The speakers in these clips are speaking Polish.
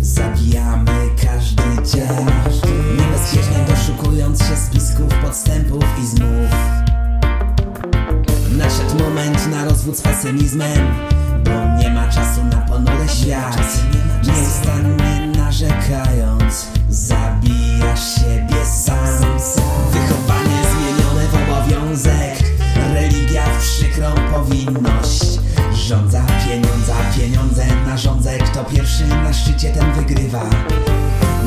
Zabijamy każdy dzień. Niebezpiecznie doszukując się spisków, podstępów i zmów Nadszedł moment na rozwód z pesymizmem Bo nie ma czasu na ponury świat. Nieustannie narzekając Zabijasz siebie szczycie ten wygrywa.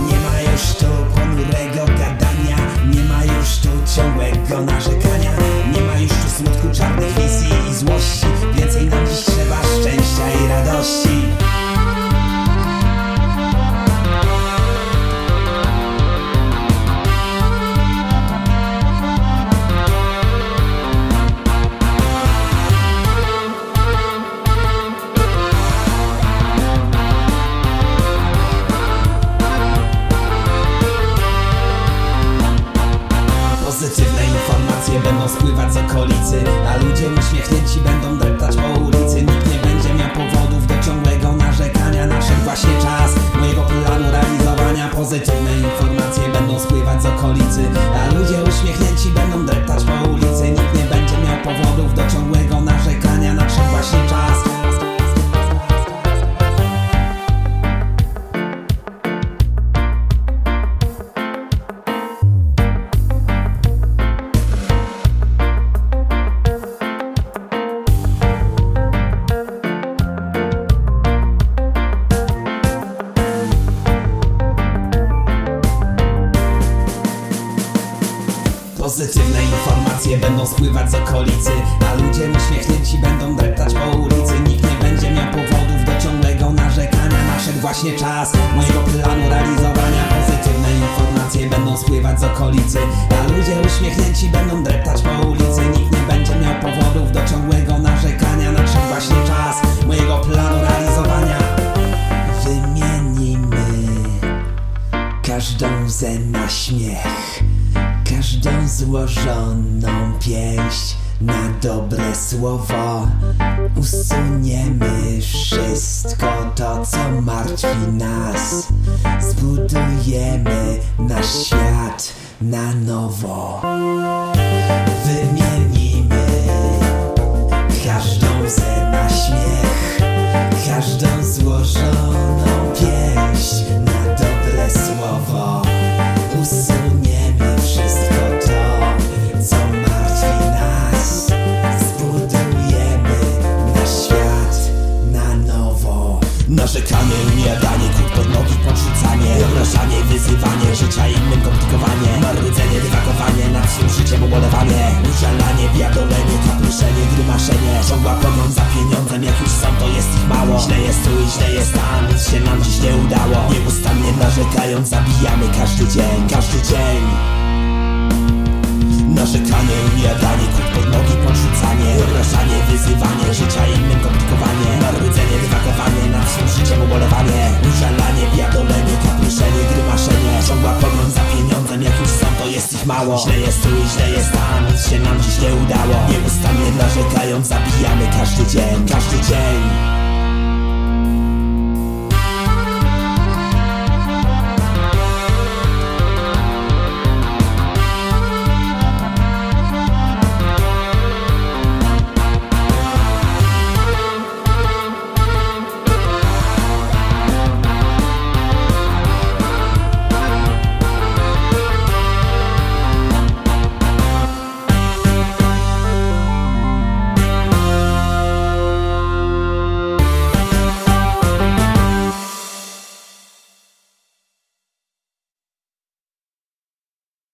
Nie ma już tu ponurego gadania Nie ma już tu ciągłego narzekania Nie ma już tu smutku, czarnych z okolicy A ludzie uśmiechnięci Pozytywne informacje będą spływać z okolicy A ludzie uśmiechnięci będą dreptać po ulicy. Nikt nie będzie miał powodów do ciągłego narzekania. Nadszedł właśnie czas mojego planu realizowania. Pozytywne informacje będą spływać z okolicy A ludzie uśmiechnięci będą dreptać po ulicy. Nikt nie będzie miał powodów do ciągłego narzekania. Nadszedł właśnie czas mojego planu realizowania. Wymienimy każdą łzę na śmiech Każdą złożoną pięść na dobre słowo. Usuniemy wszystko to, co martwi nas. Zbudujemy nasz świat na nowo Narzekanie, niejadanie, krót pod nogi, podrzucanie Obrażanie, wyzywanie, życia innym komplikowanie Marudzenie, dywagowanie, nad swym życiem ubolewanie Użalanie, biadolenie, kapruszenie, grymaszenie Ciągła pogląd za pieniądzem, jak już są to jest ich mało. Źle jest tu i źle jest tam, nic się nam dziś nie udało. Nieustannie narzekając, zabijamy każdy dzień, każdy dzień. Narzekanie, ujadanie, krót pod nogi, podrzucanie Obrażanie, wyzywanie, życia innym komplikowanie Marudzenie, dywagowanie, Źle jest tu i źle jest tam, nic się nam dziś nie udało. Nieustannie narzekając, zabijamy każdy dzień, każdy dzień